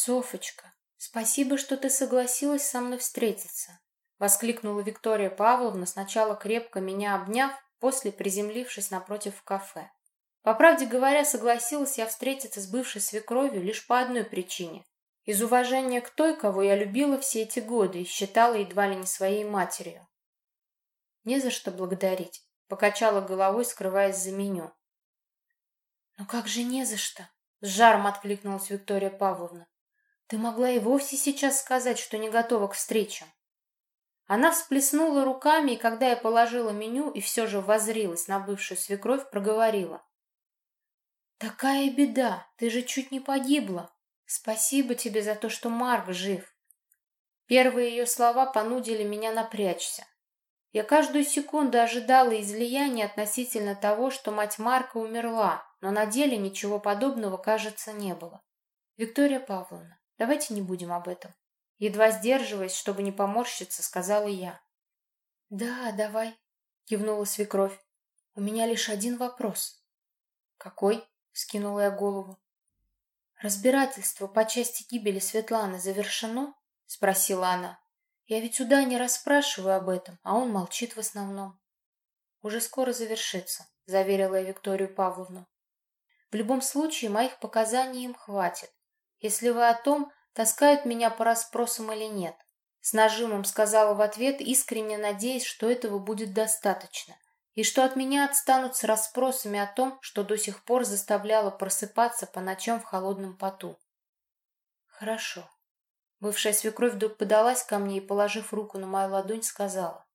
«Софочка, спасибо, что ты согласилась со мной встретиться», — воскликнула Виктория Павловна, сначала крепко меня обняв, после приземлившись напротив в кафе. По правде говоря, согласилась я встретиться с бывшей свекровью лишь по одной причине. Из уважения к той, кого я любила все эти годы и считала едва ли не своей матерью. «Не за что благодарить», — покачала головой, скрываясь за меню. «Ну как же не за что?» — с жаром откликнулась Виктория Павловна. «Ты могла и вовсе сейчас сказать, что не готова к встречам». Она всплеснула руками, и когда я положила меню и все же воззрилась на бывшую свекровь, проговорила. «Такая беда! Ты же чуть не погибла! Спасибо тебе за то, что Марк жив!» Первые ее слова понудили меня напрячься. Я каждую секунду ожидала излияния относительно того, что мать Марка умерла, но на деле ничего подобного, кажется, не было. «Виктория Павловна, давайте не будем об этом». Едва сдерживаясь, чтобы не поморщиться, сказала я. «Да, давай», — кивнула свекровь. «У меня лишь один вопрос». «Какой?» — скинула я голову. «Разбирательство по части гибели Светланы завершено?» — спросила она. «Я ведь сюда не расспрашиваю об этом, а он молчит в основном». «Уже скоро завершится», — заверила я Викторию Павловну. «В любом случае, моих показаний им хватит. Если вы о том, таскают меня по расспросам или нет. С нажимом сказала в ответ, искренне надеясь, что этого будет достаточно, и что от меня отстанут с расспросами о том, что до сих пор заставляло просыпаться по ночам в холодном поту. Хорошо. Бывшая свекровь вдруг подалась ко мне и, положив руку на мою ладонь, сказала.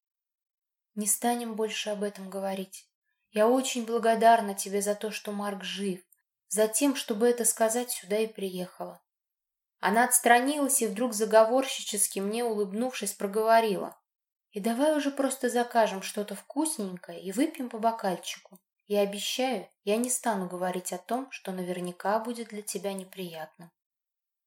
Не станем больше об этом говорить. Я очень благодарна тебе за то, что Марк жив, за тем, чтобы это сказать, сюда и приехала. Она отстранилась и вдруг заговорщически мне, улыбнувшись, проговорила. «И давай уже просто закажем что-то вкусненькое и выпьем по бокальчику. Я обещаю, я не стану говорить о том, что наверняка будет для тебя неприятным».